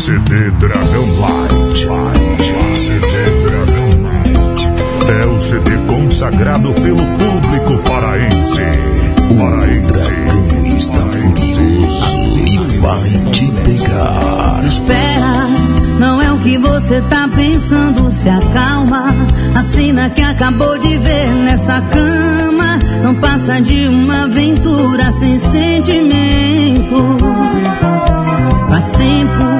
CD Dragão Light. CD Dragão Light. É o CD consagrado pelo público paraense. Paraense. O dragão está furioso e vai te pegar. Espera, não é o que você tá pensando, se acalma. A cena que acabou de ver nessa cama não passa de uma aventura sem sentimento. Faz tempo,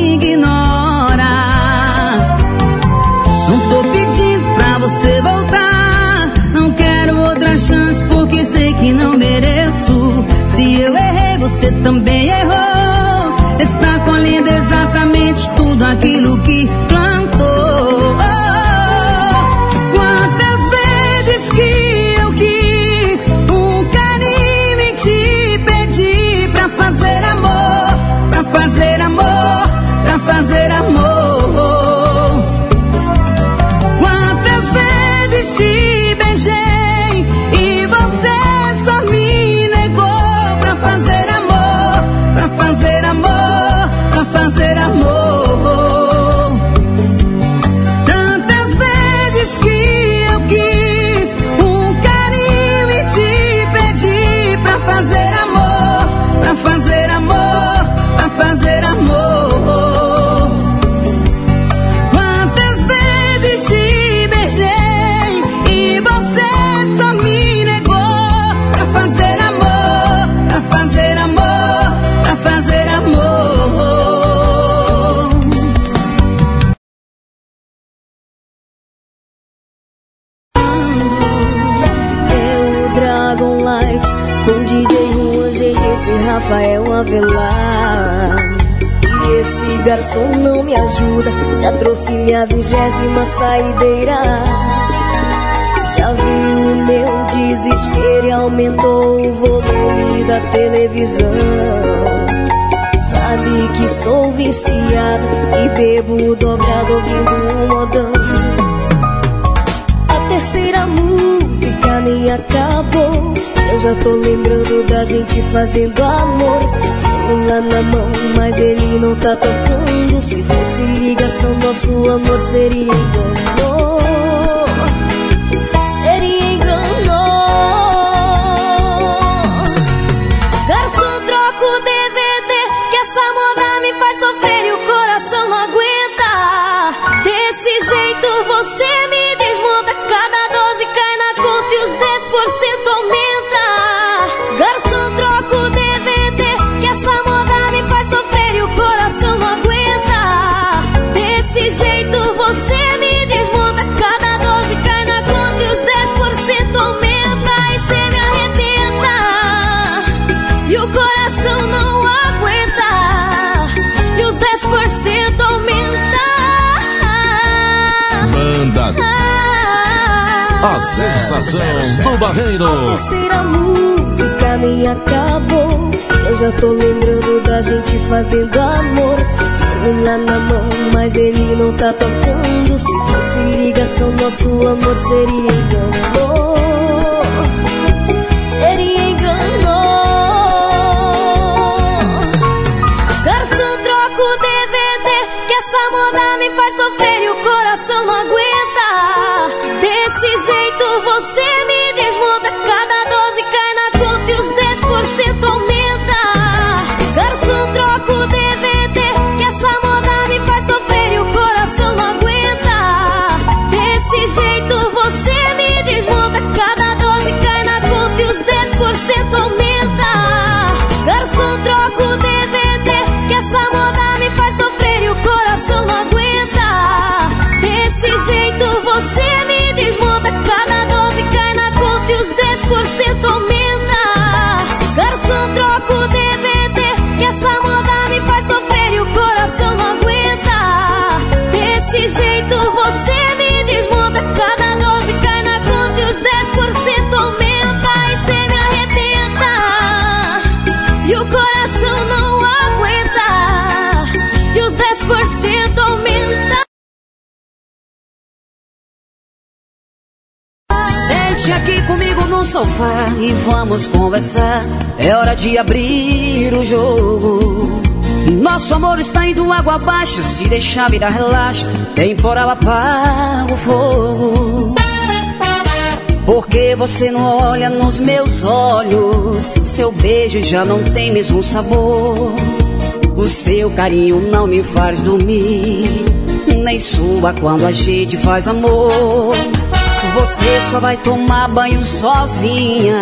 você também errou. Está colhendo exatamente tudo aquilo A sensação do barreiro. A terceira música nem acabou. Eu já tô lembrando da gente fazendo amor. Celular na mão, mas ele não tá tocando. Se fosse ligação, nosso amor seria engano. Seria engano. Garçom, troca o DVD. Que essa moda você me sofá e vamos conversar. É hora de abrir o jogo. Nosso amor está indo água abaixo. Se deixar virar relaxo, temporal apaga o fogo. Porque você não olha nos meus olhos? Seu beijo já não tem mesmo sabor. O seu carinho não me faz dormir. Nem sua quando a gente faz amor. Você só vai tomar banho sozinha.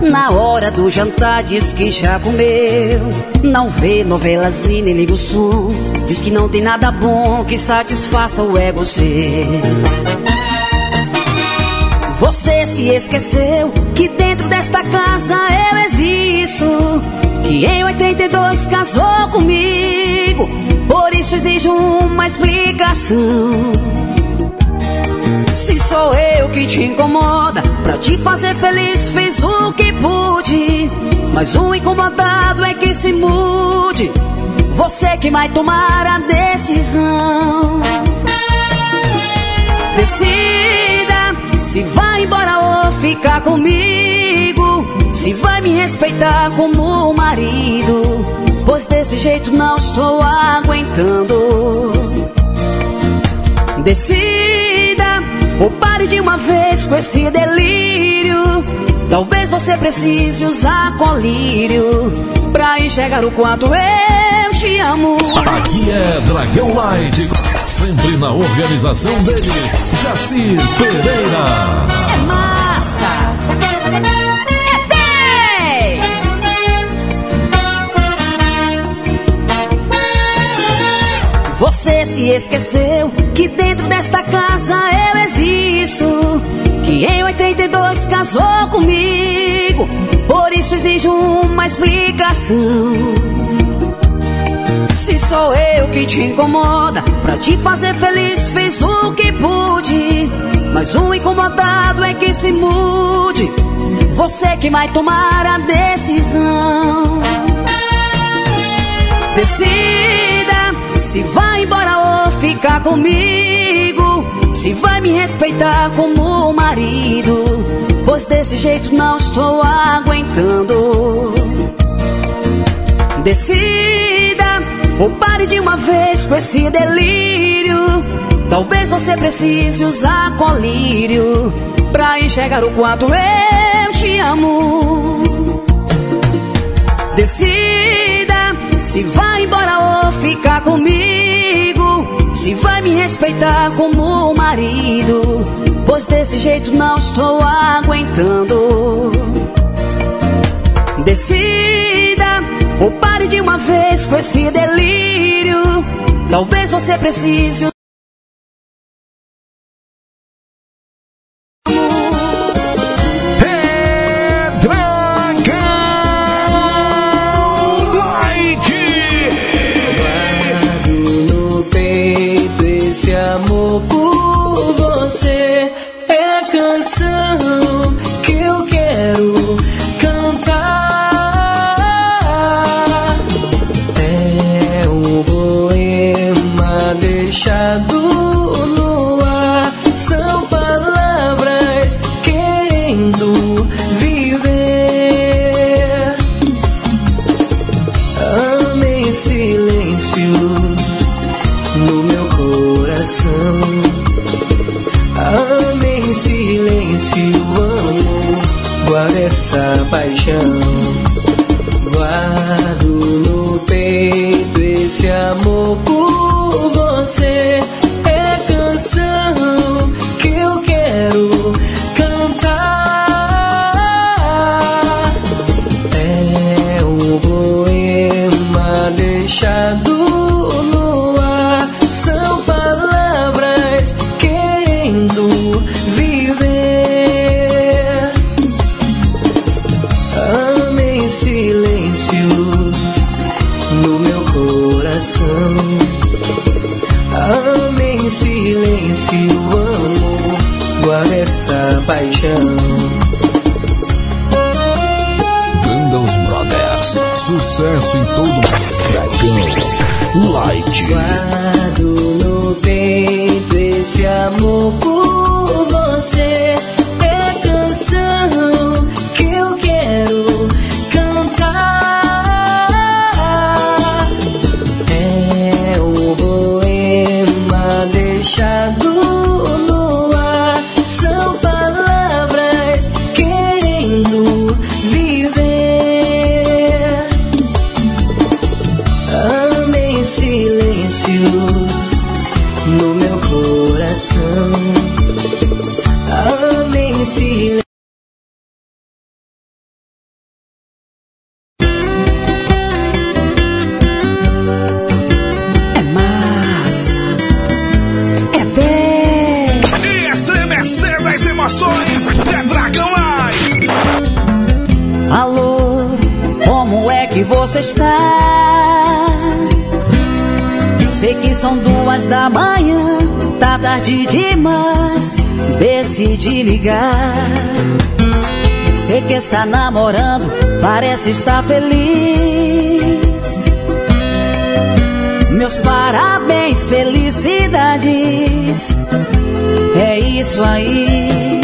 Na hora do jantar diz que já comeu. Não vê novelas e nem liga o som. Diz que não tem nada bom que satisfaça o ego seu. Você se esqueceu que dentro desta casa eu existo. Que em 82 casou comigo. Por isso exijo uma explicação. Se sou eu que te incomoda, pra te fazer feliz fiz o que pude. Mas o incomodado é que se mude. Você que vai tomar a decisão. Decida se vai embora ou ficar comigo. Se vai me respeitar como marido. Pois desse jeito não estou aguentando. Decida ou pare de uma vez com esse delírio. Talvez você precise usar colírio pra enxergar o quanto eu te amo. Aqui é Dragão Light, sempre na organização dele, Jacir Pereira. É massa! Você se esqueceu que dentro desta casa eu existo. Que em 82 casou comigo. Por isso exijo uma explicação. Se sou eu que te incomoda, pra te fazer feliz fiz o que pude. Mas o incomodado é que se mude. Você que vai tomar a decisão. Decida se vai embora ou ficar comigo. Se vai me respeitar como marido. Pois desse jeito não estou aguentando. Decida ou pare de uma vez com esse delírio. Talvez você precise usar colírio pra enxergar o quanto eu te amo. Decida se vai embora ou ficar comigo. Se vai me respeitar como marido. Pois desse jeito não estou aguentando. Decida ou pare de uma vez com esse delírio. Talvez você precise. Light. Guardo no peito esse amor por você está? Sei que são duas da manhã, tá tarde demais. Decidi ligar. Sei que está namorando, parece estar feliz. Meus parabéns, felicidades. É isso aí.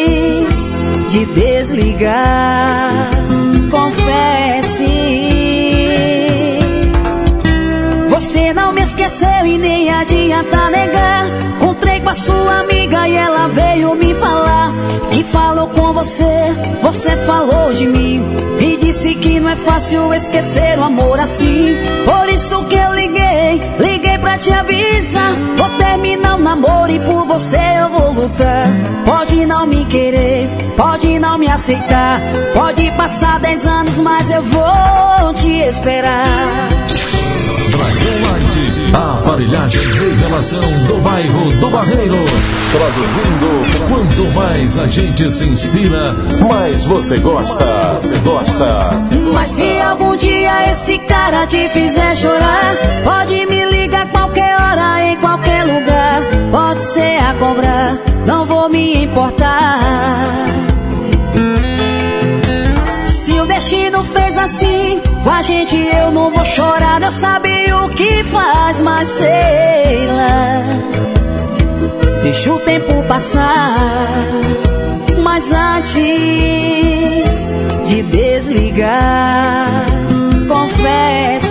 de desligar, confesse. Você não me esqueceu e nem adianta negar. Encontrei com a sua amiga e ela veio me falar. Que falou com você, você falou de mim. E disse que não é fácil esquecer o amor assim. Por isso que eu liguei, te avisar. Vou terminar o namoro e por você eu vou lutar. Pode não me querer, pode não me aceitar. Pode passar dez anos, mas eu vou te esperar. Dragão Light. A aparelhagem revelação do bairro do Barreiro. Traduzindo, quanto mais a gente se inspira, mais você gosta. Você gosta. Mas se algum dia esse cara te fizer chorar, pode me ligar qualquer hora, em qualquer lugar. Pode ser a cobrar, não vou me importar. Se o destino fez assim, com a gente eu não vou chorar. Eu sabia o que faz, mas sei lá. Deixa o tempo passar. Mas antes de desligar, confesse.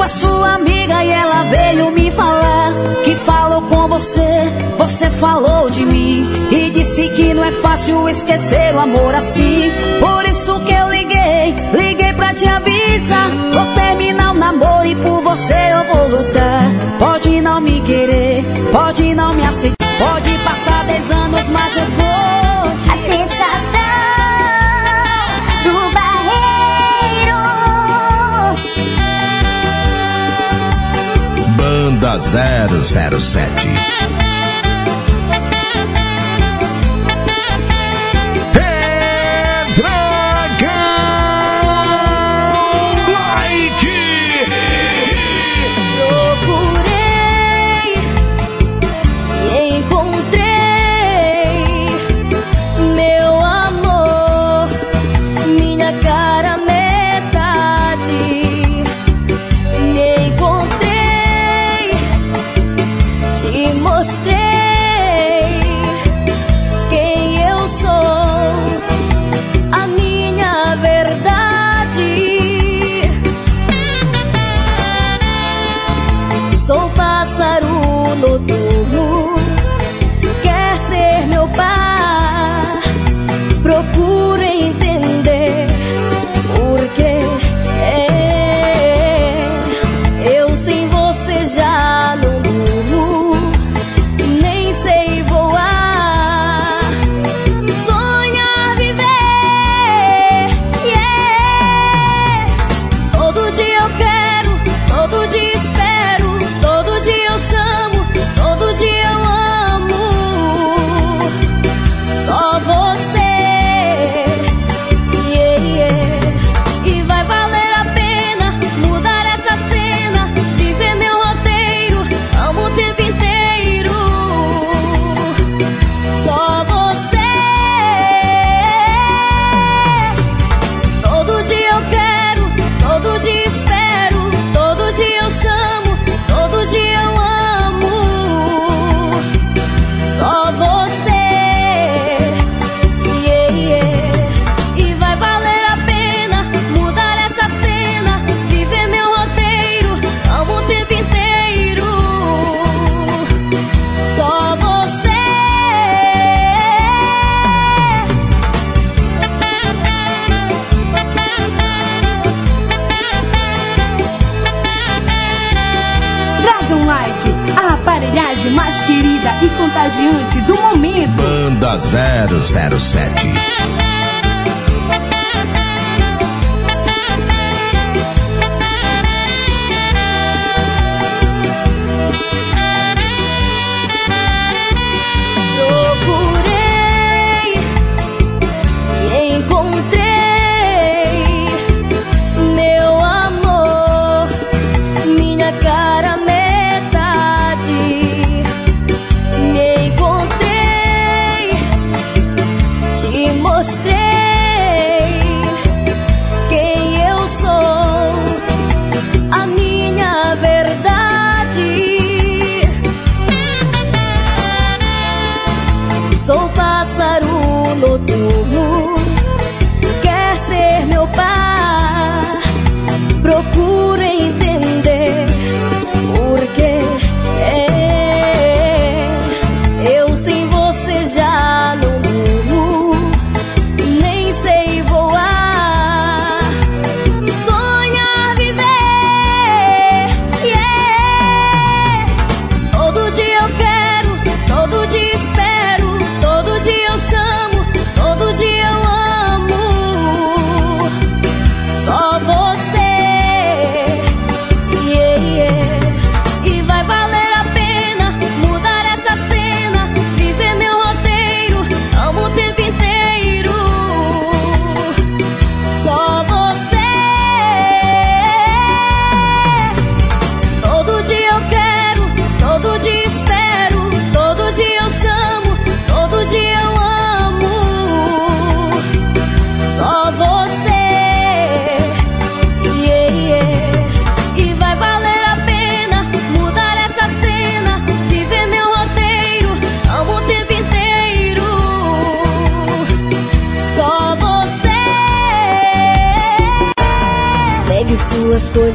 Com a sua amiga e ela veio me falar. Que falou com você, você falou de mim. E disse que não é fácil esquecer o amor assim. Por isso que eu liguei, liguei pra te avisar. Vou terminar o namoro e por você eu vou lutar. Pode não me querer, pode não me aceitar. Pode passar dez anos, mas eu vou. A sensação Banda 007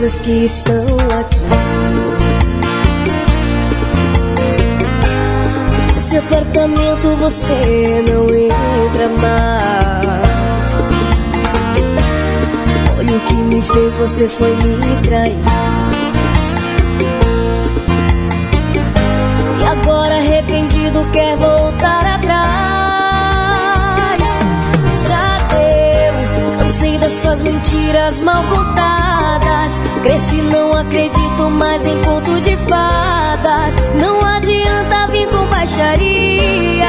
coisas que estão aqui. Nesse apartamento você não entra mais. Olha o que me fez, você foi me trair. E agora arrependido quer voltar atrás. Já deu, cansei das suas mentiras mal contadas. Cresci, não acredito mais em conto de fadas. Não adianta vir com baixaria.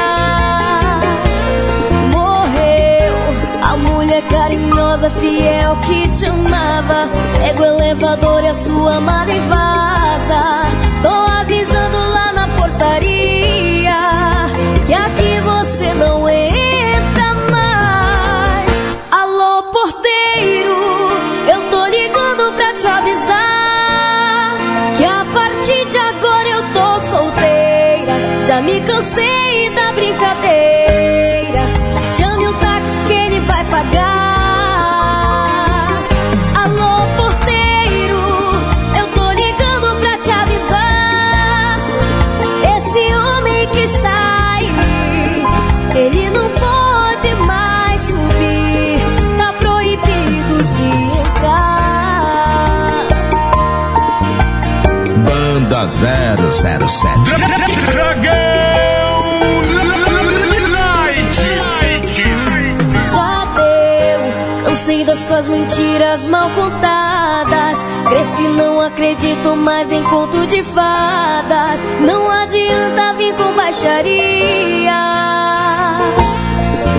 Morreu a mulher carinhosa, fiel que te amava. Pega o elevador e a sua amada e vaza. Banda 007. Já deu, cansei das suas mentiras mal contadas. Cresci, não acredito mais em conto de fadas. Não adianta vir com baixaria.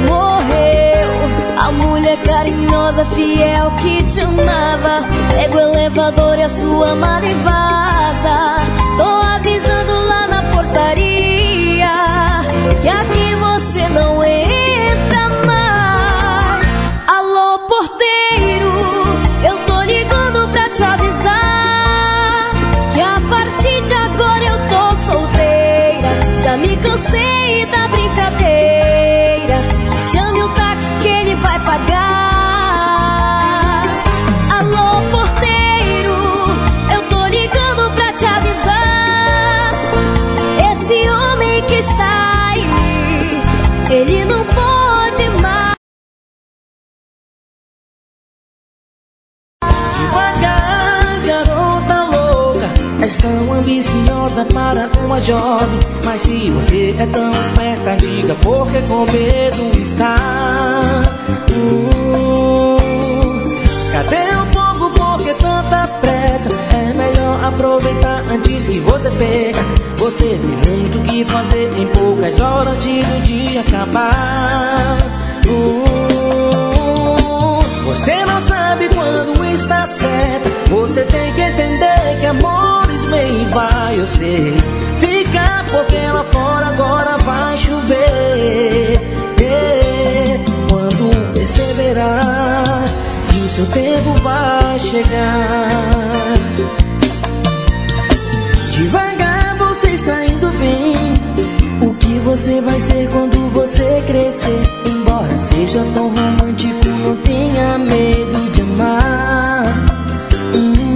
Morreu a mulher carinhosa, fiel que te amava. Pega o elevador e a sua amada e vaza. Tô tão ambiciosa para uma jovem. Mas se você é tão esperta, diga por que com medo está. Hum, cadê o fogo? Por que tanta pressa? É melhor aproveitar antes que você pega. Você tem muito o que fazer em poucas horas antes do dia acabar. Hum, você não sabe quando está certa. Você tem que entender que amores vem e vai. Eu sei. Fica porque lá fora agora vai chover. Quando perceberá que o seu tempo vai chegar. Devagar você está indo bem. O que você vai ser quando você crescer? Embora seja tão romântico, não tenha medo de amar. Hum,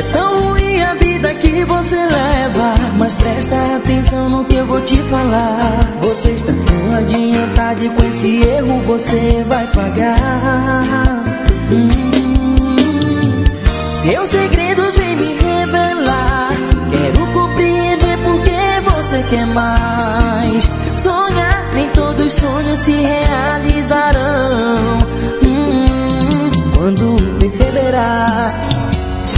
é tão ruim a vida que você leva. Mas presta atenção no que eu vou te falar. Você está tão adiantado e com esse erro você vai pagar. Hum, seus segredos vêm me revelar. Quero compreender por que você quer mais. Sonhar, nem todos os sonhos se realizarão. Hum, quando perceberá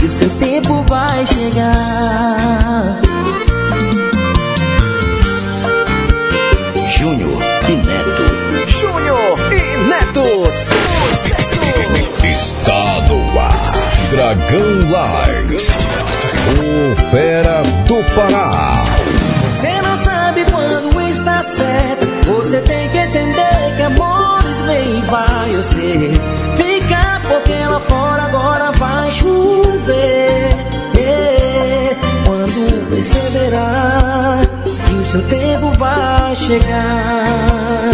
que o seu tempo vai chegar. Júnior e Neto. Júnior e Neto. Sucesso. Está no ar. Dragão Light. O Fera do Pará. Você não sabe quando está certo. Você tem que entender que amores vem e vai. Eu sei. Agora vai chover. É, Quando perceberá que o seu tempo vai chegar.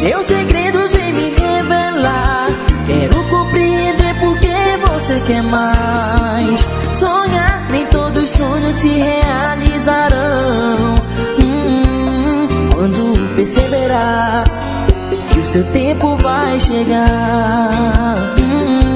Seus segredos vêm me revelar. Quero compreender por que você quer mais. Sonhar, nem todos os sonhos se realizarão. Hum, quando perceberá seu tempo vai chegar. Hum,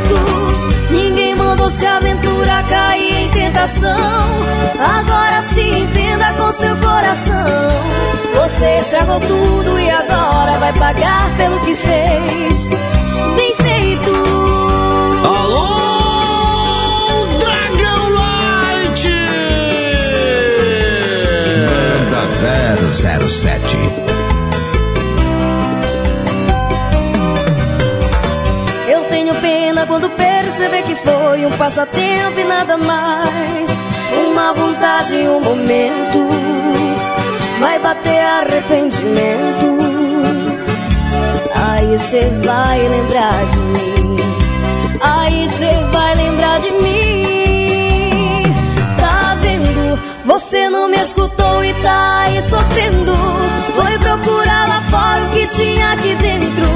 bem feito. Ninguém mandou se aventura cair em tentação. Agora se entenda com seu coração. Você estragou tudo e agora vai pagar pelo que fez. Bem feito. Alô, Dragão Light! Manda 007. Quando perceber que foi um passatempo e nada mais. Uma vontade e um momento. Vai bater arrependimento. Aí cê vai lembrar de mim. Aí cê vai lembrar de mim. Você não me escutou e tá aí sofrendo. Foi procurar lá fora o que tinha aqui dentro.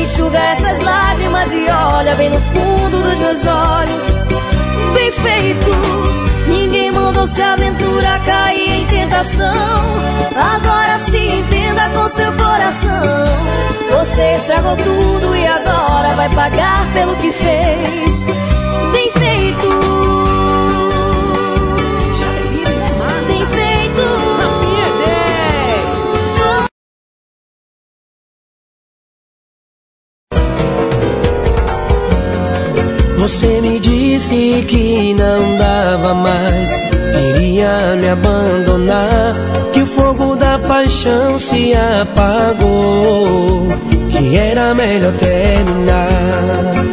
Enxuga essas lágrimas e olha bem no fundo dos meus olhos. Bem feito, ninguém mandou se aventura cair em tentação. Agora se entenda com seu coração. Você estragou tudo e agora vai pagar pelo que fez. Bem feito. Disse que não dava mais, iria me abandonar. Que o fogo da paixão se apagou, que era melhor terminar.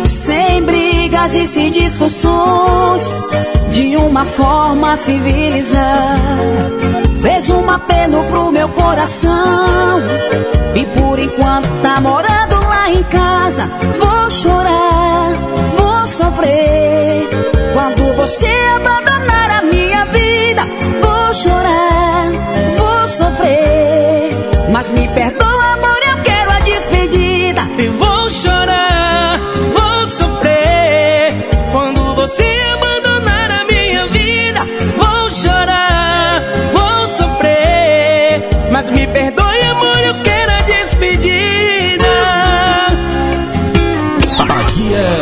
Sem brigas e sem discussões, de uma forma civilizada. Fez um apelo pro meu coração, e por enquanto tá morando lá em casa. Vou chorar, vou sofrer. Quando você abandonar a minha vida, vou chorar, vou sofrer. Mas me perdoa, amor, eu quero a despedida. Eu vou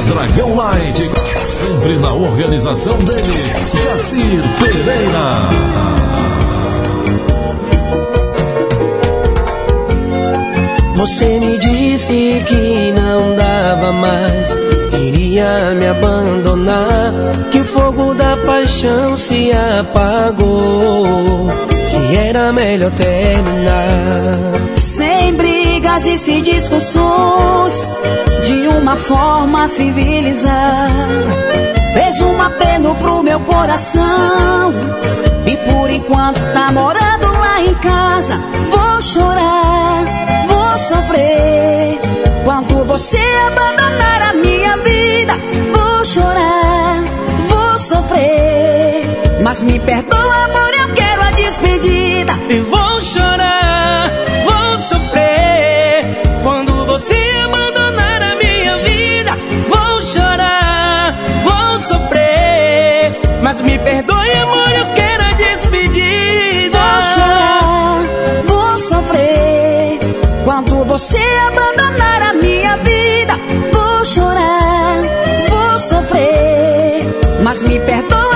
Dragão Light, sempre na organização dele, Jacir Pereira. Você me disse que não dava mais, iria me abandonar, que o fogo da paixão se apagou, que era melhor terminar frases e discussões de uma forma civilizada. Fez um apelo pro meu coração. E por enquanto tá morando lá em casa. Vou chorar, vou sofrer. Quando você abandonar a minha vida, vou chorar, vou sofrer. Mas me perdoa, amor, eu quero a despedida. E vou chorar. Mas me perdoe, amor, eu quero a despedida. Vou chorar, vou sofrer. Quando você abandonar a minha vida, vou chorar, vou sofrer. Mas me perdoe.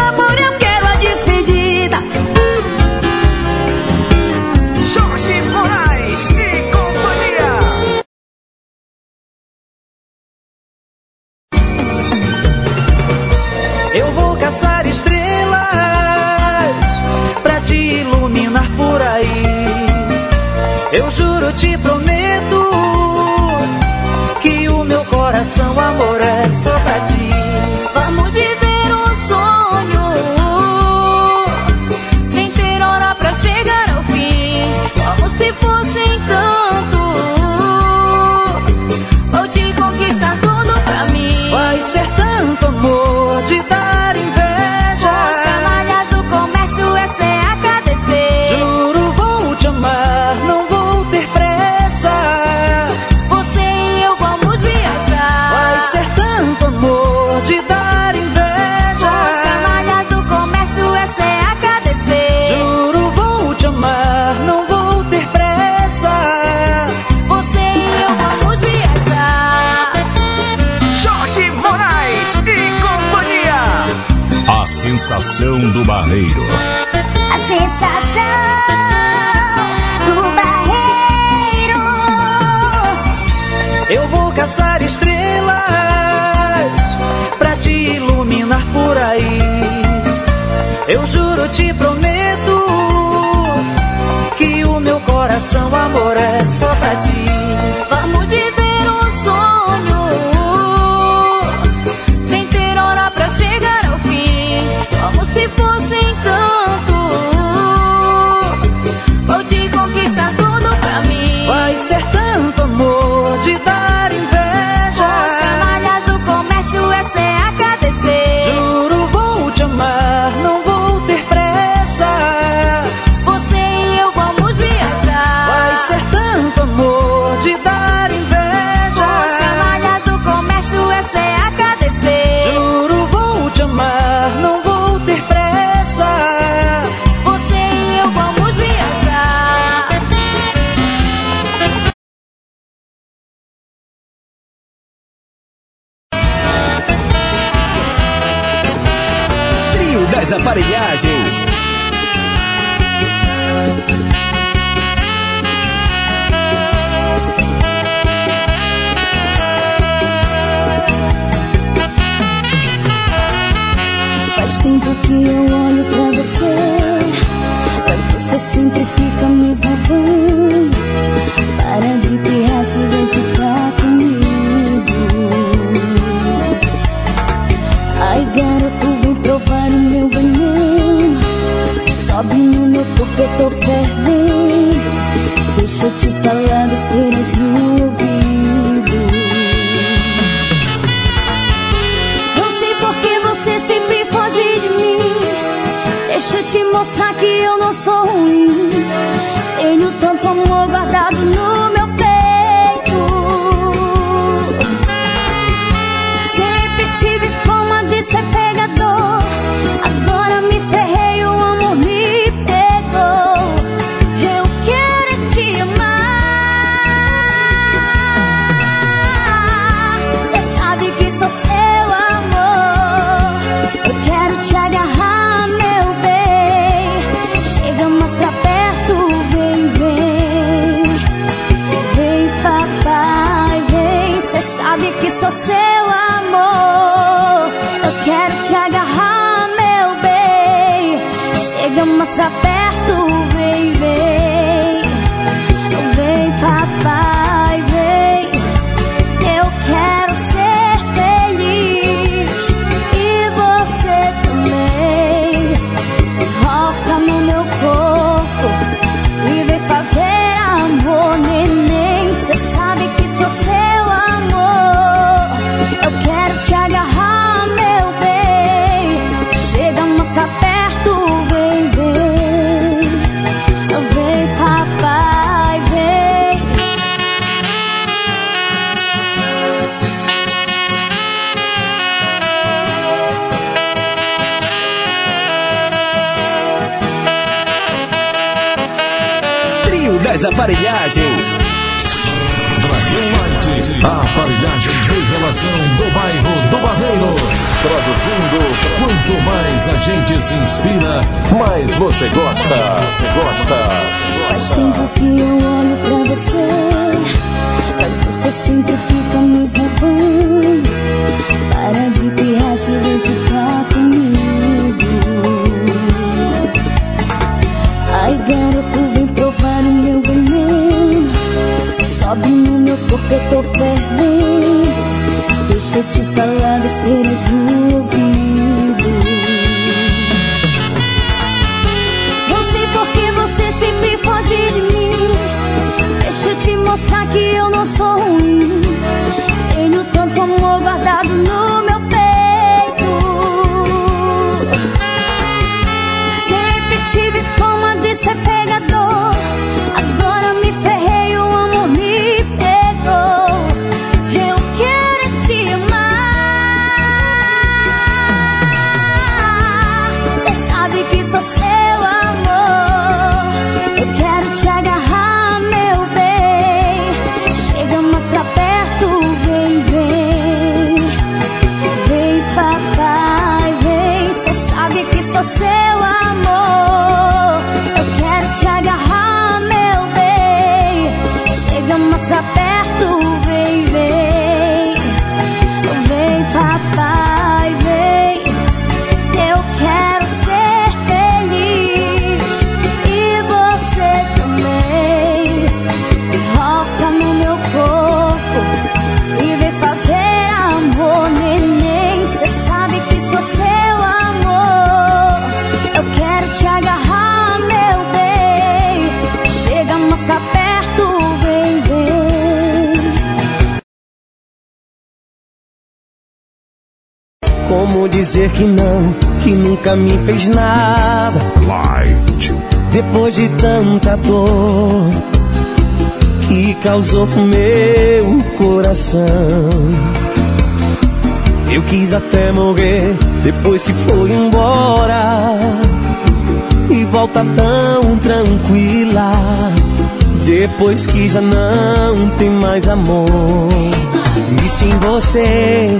sensação do barreiro. A sensação do barreiro. Eu vou caçar estrelas pra te iluminar por aí. Eu juro, te prometo que o meu coração amor é só pra ti. Nunca me fez nada. Light. Depois de tanta dor que causou pro meu coração. Eu quis até morrer depois que foi embora. E volta tão tranquila. Depois que já não tem mais amor. E sem você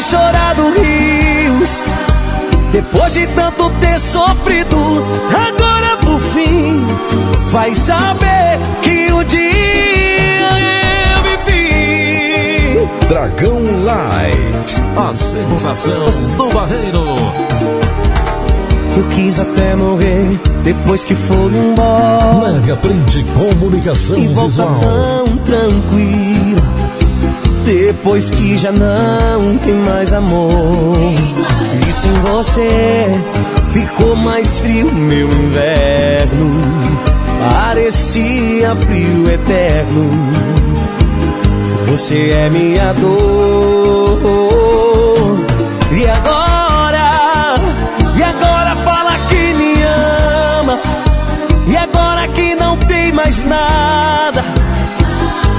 Ter chorado rios. Depois de tanto ter sofrido, agora por fim vai saber que um dia eu vivi. Dragão Light, a sensação do Barreiro. Eu quis até morrer depois que foi embora. Mega Print Comunicação e Visual. tão tranquila depois que já não tem mais amor. E sem você ficou mais frio meu inverno. Parecia frio eterno. Você é minha dor. E agora? E agora fala que me ama. E agora que não tem mais nada.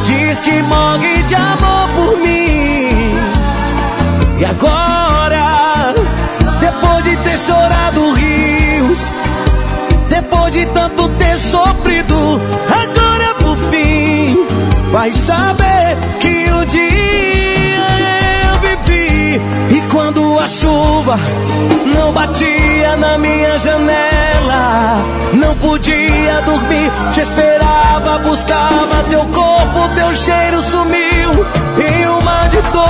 Diz que morre de amor por mim. E agora, depois de ter chorado rios, Depois de tanto ter sofrido, agora por fim vai saber que um dia a chuva não batia na minha janela, não podia dormir, te esperava, buscava teu corpo, teu cheiro sumiu em uma de dor.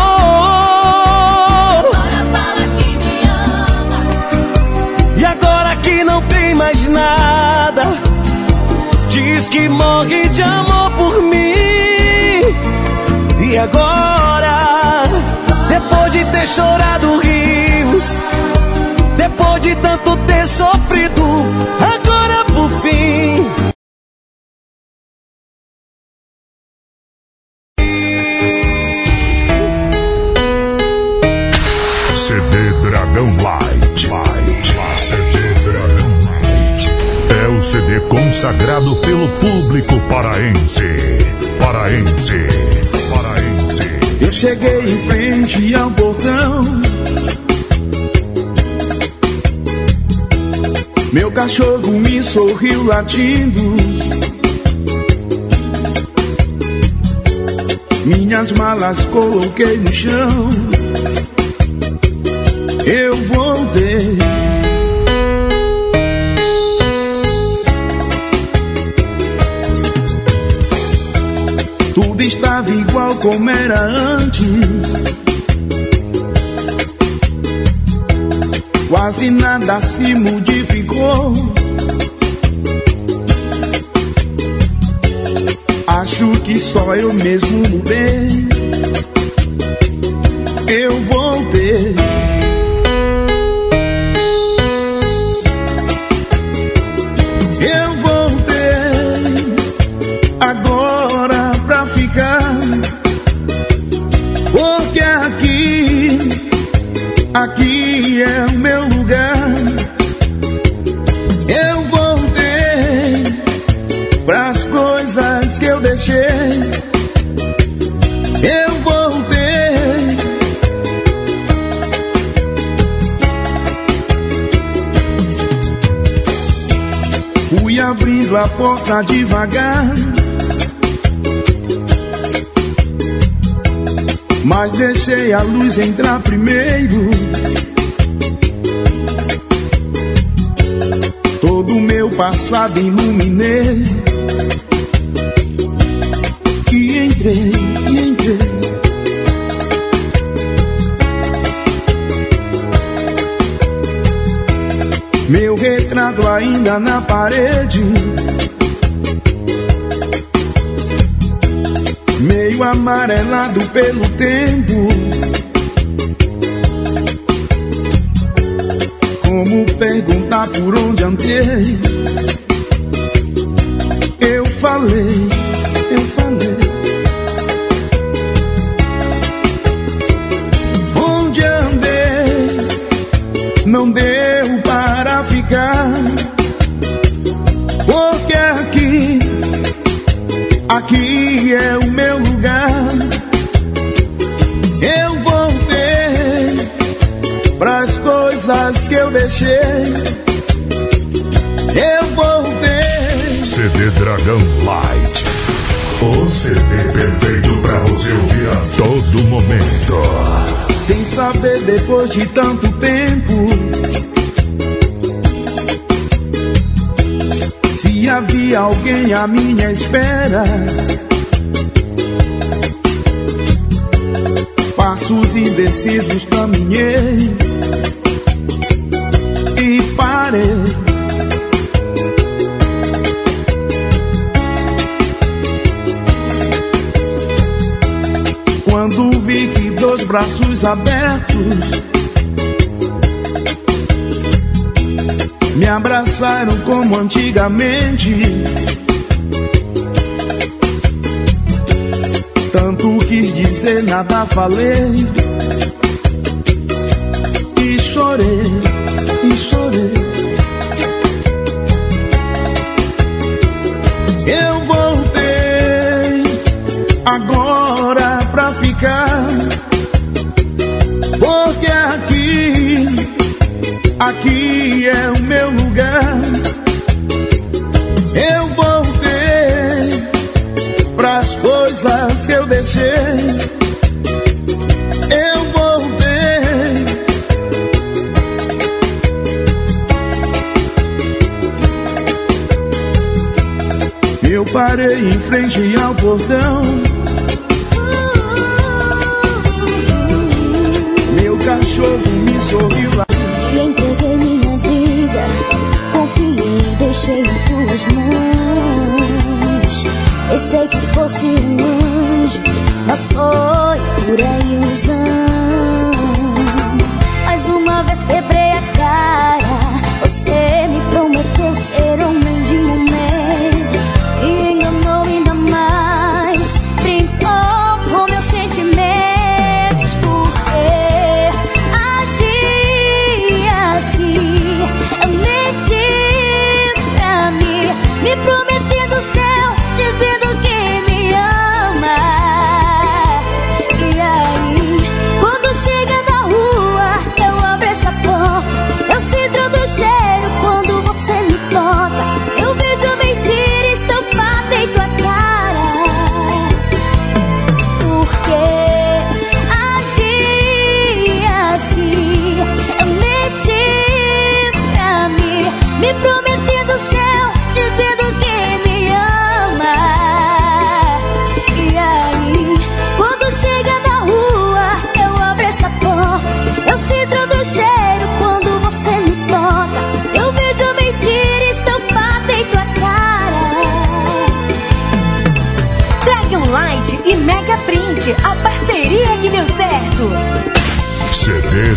E agora que não tem mais nada, diz que morre de amor por mim. E agora, depois de ter chorado rios, depois de tanto ter sofrido, agora por fim. CD Dragão Light. Light. CD Dragão Light. É o CD consagrado pelo público paraense. Paraense. Cheguei em frente ao portão. Meu cachorro me sorriu latindo. Minhas malas coloquei no chão. Eu voltei. Tudo estava igual como era antes. Quase nada se modificou. Acho que só eu mesmo mudei. Eu voltei. Porta devagar. Mas deixei a luz entrar primeiro. Todo meu passado iluminei. E entrei. Ainda na parede. Meio amarelado pelo tempo. Como perguntar por onde andei? Eu falei, depois de tanto tempo. Se havia alguém à minha espera. Passos indecisos caminhei E parei braços abertos me abraçaram como antigamente. Tanto quis dizer, nada falei. E chorei, e chorei. Eu voltei agora pra ficar. aqui é o meu lugar. Eu voltei pras coisas que eu deixei. Eu voltei. Eu parei em frente ao portão. Meu cachorro me sorriu. Pensei que fosse um anjo, mas foi por aí ilusão. Mais uma vez quebrei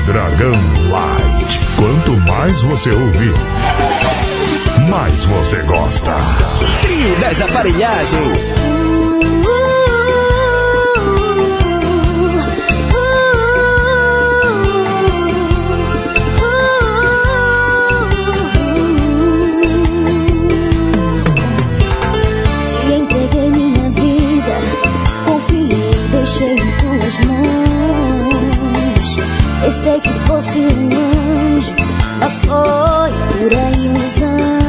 Dragão Light. Quanto mais você ouvir, mais você gosta. Trio das aparelhagens. Um anjo, mas foi pura ilusão.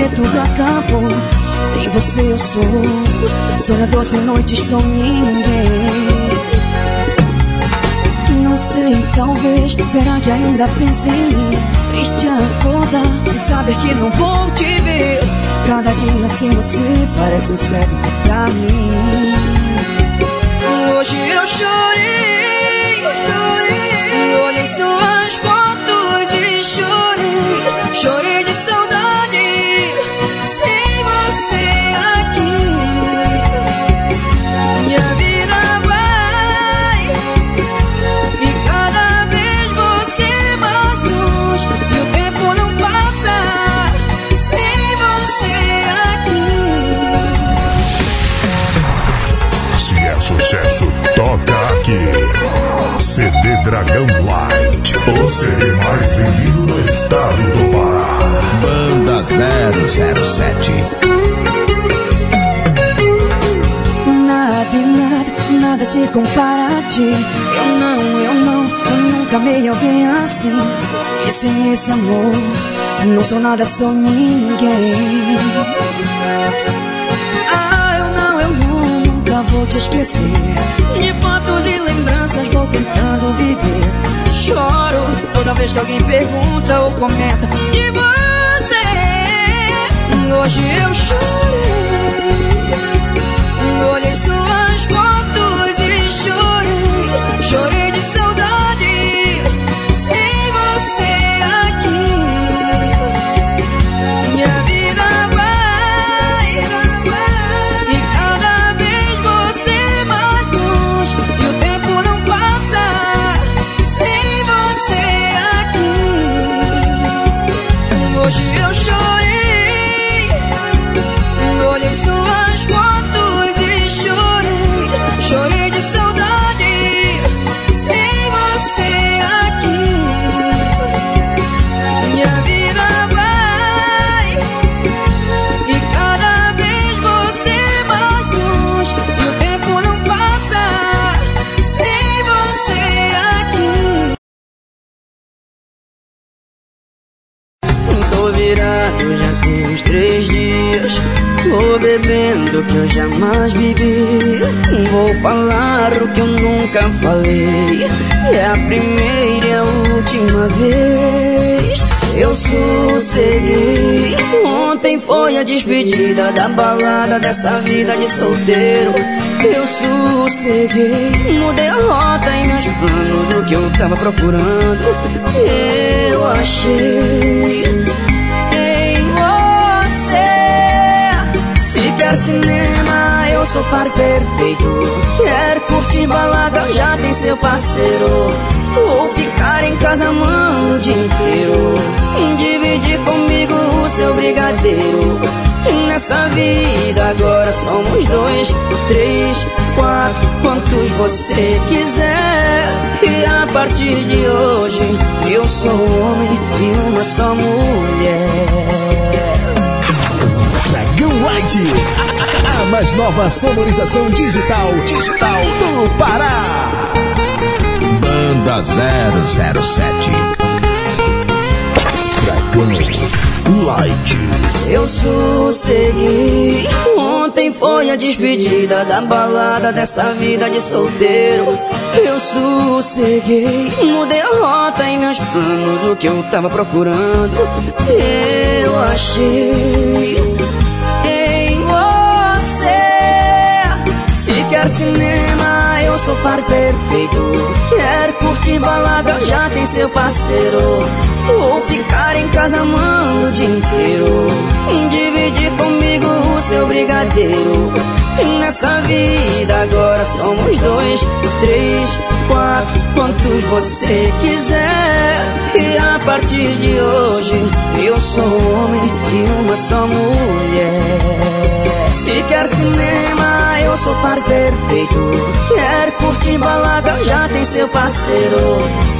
Não sei por que tudo acabou. Sem você eu sou sonhador sem noites, sou ninguém. Não sei, talvez, será que ainda pensa em mim? Triste acordar e saber que não vou te ver. Cada dia sem você parece um cego pra mim. O CD mais vendido no estado do Pará. Banda 007. Nada nada, nada se compara a ti. Eu não, eu não, eu nunca amei alguém assim. E sem esse amor, não sou nada, sou ninguém. Ah, eu não, eu nunca vou te esquecer. De fotos e lembranças vou tentando viver. Choro toda vez que alguém pergunta ou comenta de você. Hoje eu chorei. Jamais bebi. Vou falar o que eu nunca falei. É a primeira e a última vez. Eu sosseguei. Ontem foi a despedida da balada dessa vida de solteiro. Eu sosseguei. Mudei a rota em meus planos do que eu tava procurando. Eu achei em você. Se quer cinema, sou par perfeito. Quer curtir balada, já tem seu parceiro. Ou ficar em casa amando o dia inteiro. Dividir comigo o seu brigadeiro. Nessa vida agora somos dois, três, quatro, quantos você quiser. E a partir de hoje eu sou homem de uma só mulher. Dragão Light, mais nova sonorização digital, digital do Pará. Banda 007. Dragão Light. Eu sosseguei. Ontem foi a despedida da balada dessa vida de solteiro. Eu sosseguei. Mudei a rota em meus planos, o que eu tava procurando. Eu achei quer cinema, eu sou par perfeito. Quer curtir balada, já tem seu parceiro. Ou ficar em casa amando o dia inteiro. Dividir comigo o seu brigadeiro. Nessa vida agora somos dois, três, quatro, quantos você quiser. E a partir de hoje eu sou homem de uma só mulher. Se quer cinema, sou par perfeito. Quer curtir balada, já tem seu parceiro.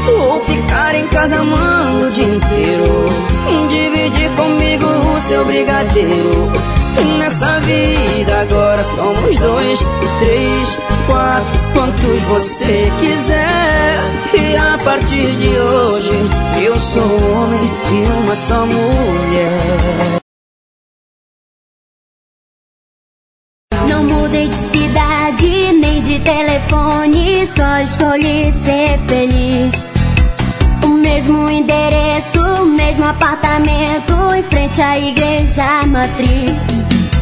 Ou ficar em casa amando o dia inteiro. Dividir comigo o seu brigadeiro. Nessa vida agora somos dois, três, quatro, quantos você quiser. E a partir de hoje eu sou homem de uma só mulher. Não mudei de cidade, nem de telefone, só escolhi ser feliz. O mesmo endereço, o mesmo apartamento, em frente à igreja matriz.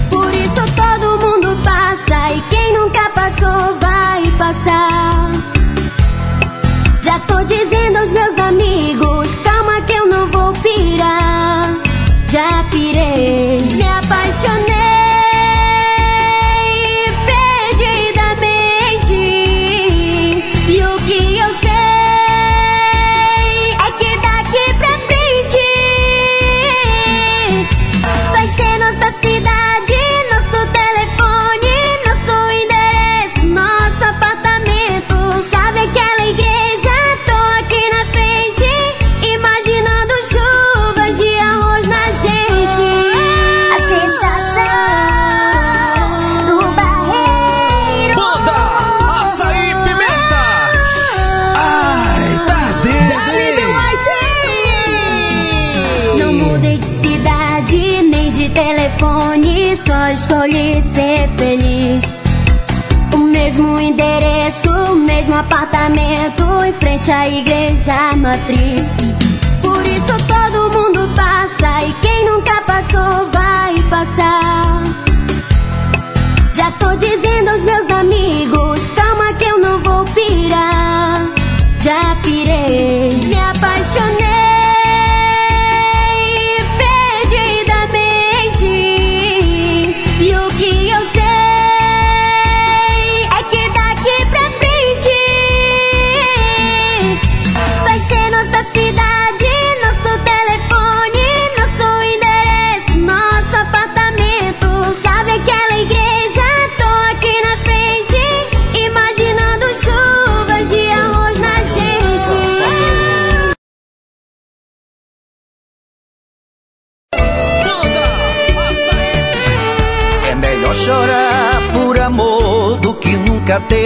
Por isso todo mundo passa, e quem nunca passou vai passar. Já tô dizendo aos meus amigos, calma que eu não vou pirar. Já pirei, me apaixonei igreja matriz. Por isso todo mundo passa e quem nunca passou vai passar. Já tô dizendo aos meus amigos, calma que eu não vou pirar. Já pirei,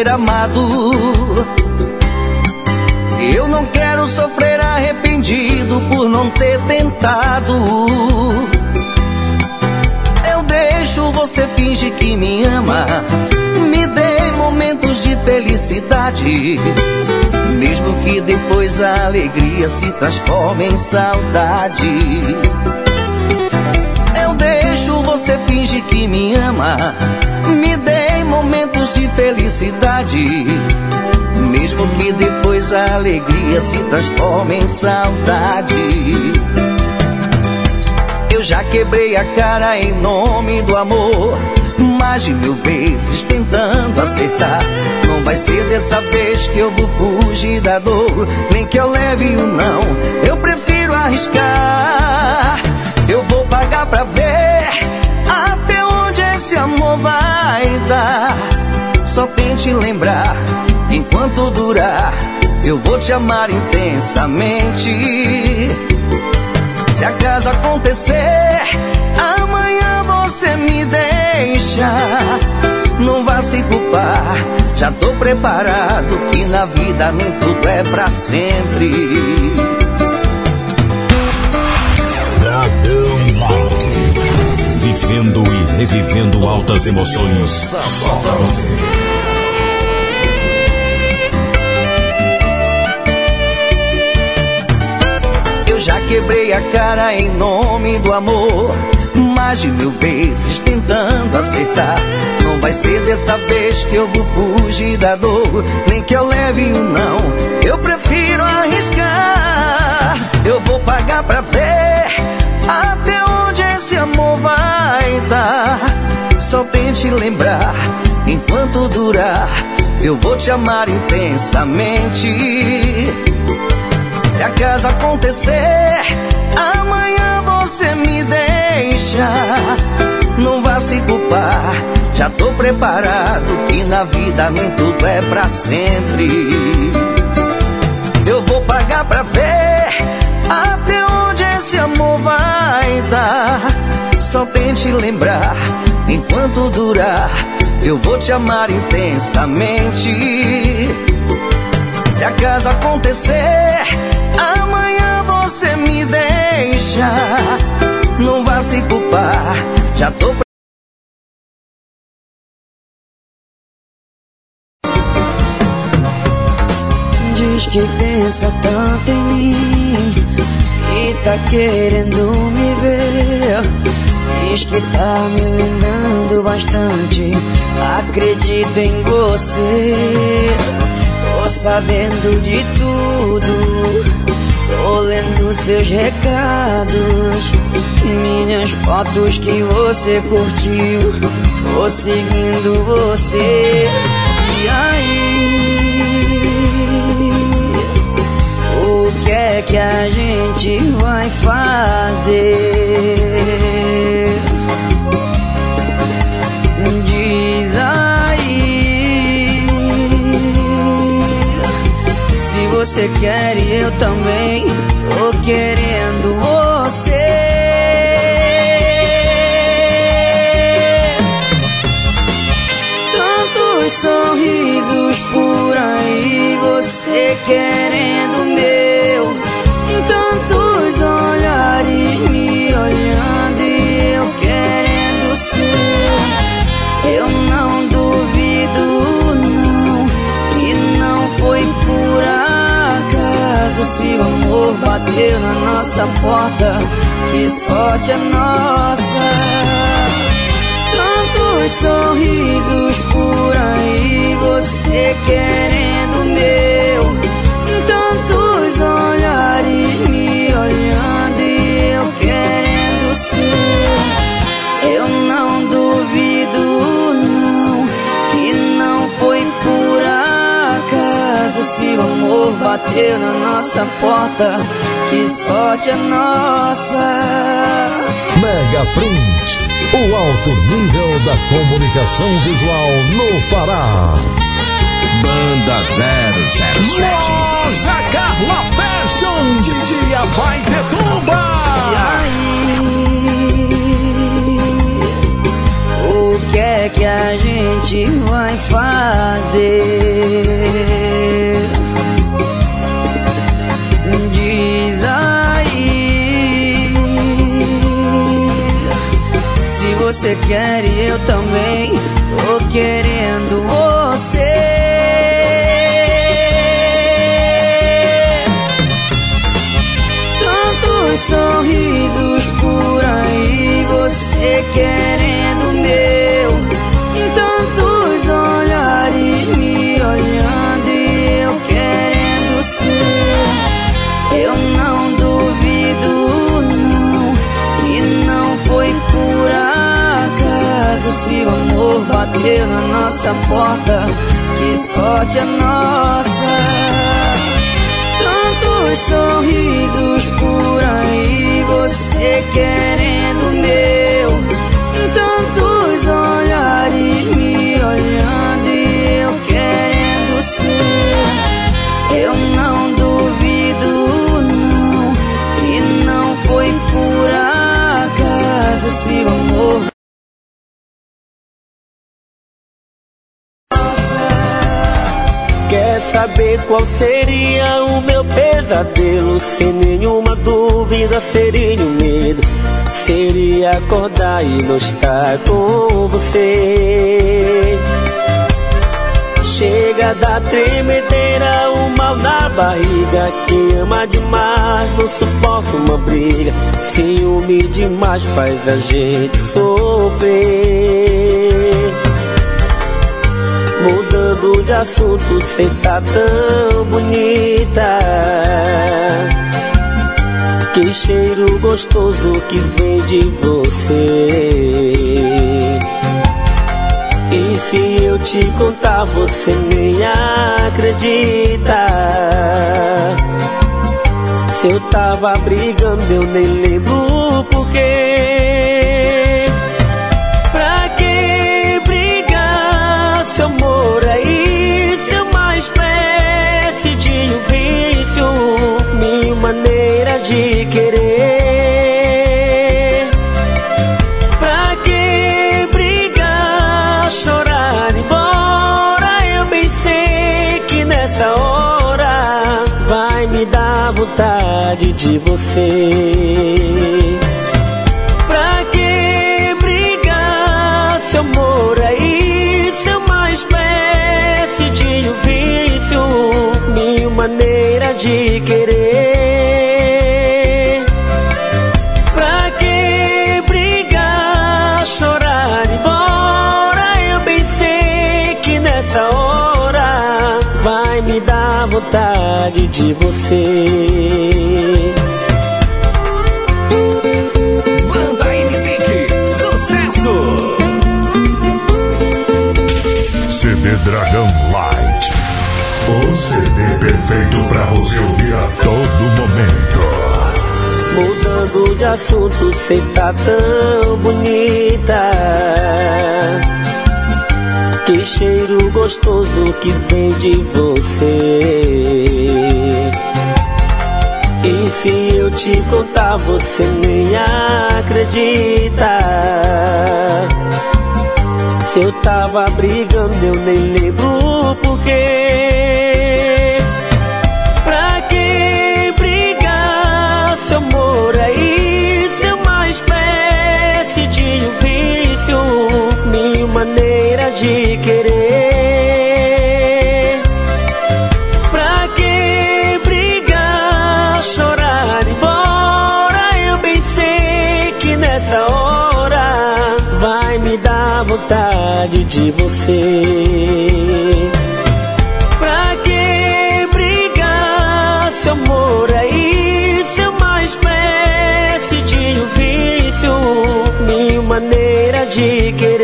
ter amado. Eu não quero sofrer arrependido por não ter tentado. Eu deixo você fingir que me ama. Me dê momentos de felicidade. Mesmo que depois a alegria se transforme em saudade. Eu deixo você fingir que me ama. Me momentos de felicidade. Mesmo que depois a alegria se transforme em saudade. Eu já quebrei a cara em nome do amor. Mais de mil vezes tentando acertar. Não vai ser dessa vez que eu vou fugir da dor. Nem que eu leve um não. Eu prefiro arriscar. Eu vou pagar pra ver amor vai dar. Só tente lembrar, enquanto durar, eu vou te amar intensamente. Se acaso acontecer, amanhã você me deixa. Não vá se culpar, já tô preparado que na vida nem tudo é pra sempre. Dragão Vivendo e revivendo altas emoções só pra você. já quebrei a cara em nome do amor. Mais de mil vezes tentando acertar. Não vai ser dessa vez que eu vou fugir da dor. Nem que eu leve um não. Eu prefiro arriscar. Eu vou pagar pra ver até onde esse amor vai dar. Só tente lembrar enquanto durar. Eu vou te amar intensamente. Se acaso acontecer, amanhã você me deixa. Não vá se culpar, já tô preparado que na vida nem tudo é pra sempre. Eu vou pagar pra ver até onde esse amor vai dar. Só tente lembrar, enquanto durar, eu vou te amar intensamente. Se acaso acontecer, amanhã você me deixa. Não vá se culpar, já tô. Diz que pensa tanto em mim e tá querendo me ver. Diz que tá me lembrando bastante. Acredito em você sabendo de tudo. Tô lendo seus recados, minhas fotos que você curtiu. Tô seguindo você. E aí? O que é que a gente vai fazer? Você quer e eu também tô querendo você. Tantos sorrisos por aí, você querendo nossa porta. Que sorte é nossa. Tantos sorrisos por aí, você querendo meu. Tantos olhares me olhando e eu querendo ser. Eu Se o amor bateu na nossa porta, que sorte é nossa. Mega Print, o alto nível da comunicação visual no Pará. Banda 007. Loja Carla Fashion, DJ Abaitetuba. O que a gente vai fazer? Diz aí. Se você quer e eu também tô querendo você. Tantos sorrisos por aí, você querendo Se o amor bateu na nossa porta, que sorte é nossa. Tantos sorrisos por aí, você querendo meu. Tantos saber qual seria o meu pesadelo? Sem nenhuma dúvida seria o medo. Seria acordar e não estar com você. Chega da tremedeira, o mal na barriga. Quem ama demais não suporta uma briga. Ciúme demais faz a gente sofrer. Mudando de assunto, cê tá tão bonita. Que cheiro gostoso que vem de você. E se eu te contar, você nem acredita. Se eu tava brigando, eu nem lembro porquê. Mil maneiras de querer. Pra que brigar, chorar, ir embora? Eu bem sei que nessa hora vai me dar vontade de você. Vontade de você. Banda NSYNC. Sucesso. CD Dragão Light. O CD perfeito pra você ouvir a todo momento. Mudando de assunto, cê tá tão bonita. Que cheiro gostoso que vem de você. E se eu te contar, você nem acredita. Se eu tava brigando, eu nem lembro porquê. te querer. Pra que brigar, chorar, embora? Eu bem sei que nessa hora vai me dar vontade de você. Pra que brigar, seu amor é isso, é uma espécie de um vício, mil maneiras de querer.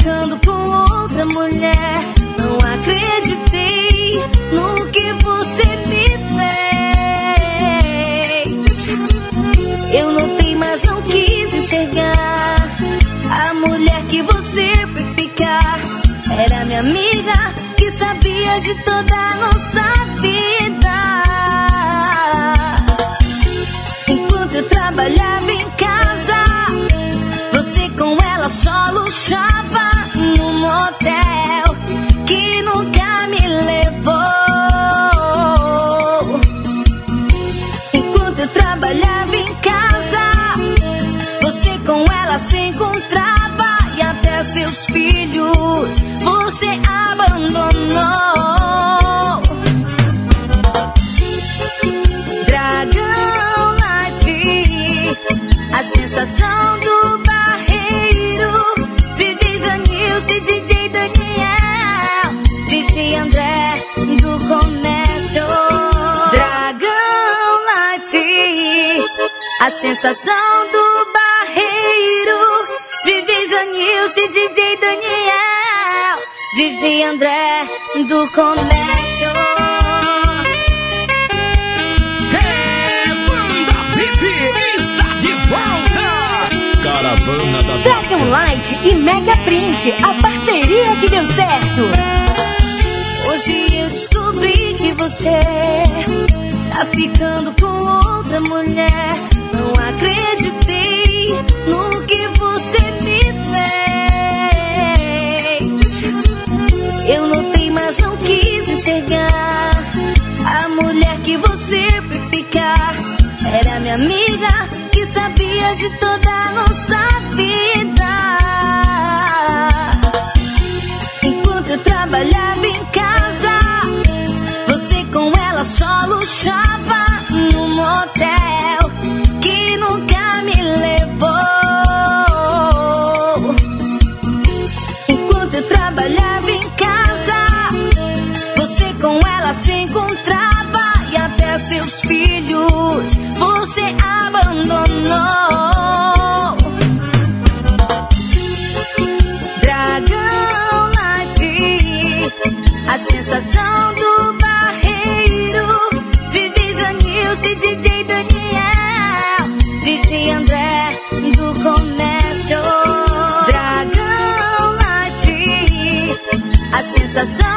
Ficando com outra mulher. Não acreditei no que você me fez. Eu notei, mas não quis enxergar. A mulher que você foi ficar era minha amiga que sabia de toda a nossa vida. Enquanto eu trabalhava em casa, você com ela só luxava no motel que nunca me levou. Enquanto eu trabalhava em casa, você com ela se encontrava e até seus filhos você abandonou. Dragão late, a sensação sensação do barreiro. DJ Janilce, DJ Daniel, DJ André do comércio. está de volta! Caravana das Dragon Light e Mega Print, a parceria que deu certo. Hoje eu descobri que você tá ficando com outra mulher. Não acreditei no que você me fez. Eu notei, mas não quis enxergar. A mulher que você foi ficar era minha amiga que sabia de toda a nossa vida. Enquanto eu trabalhava em casa, você com ela só luxava no motel que nunca me levou. Enquanto eu trabalhava em casa, você com ela se encontrava e até seus filhos você abandonou. Dragão a sensação a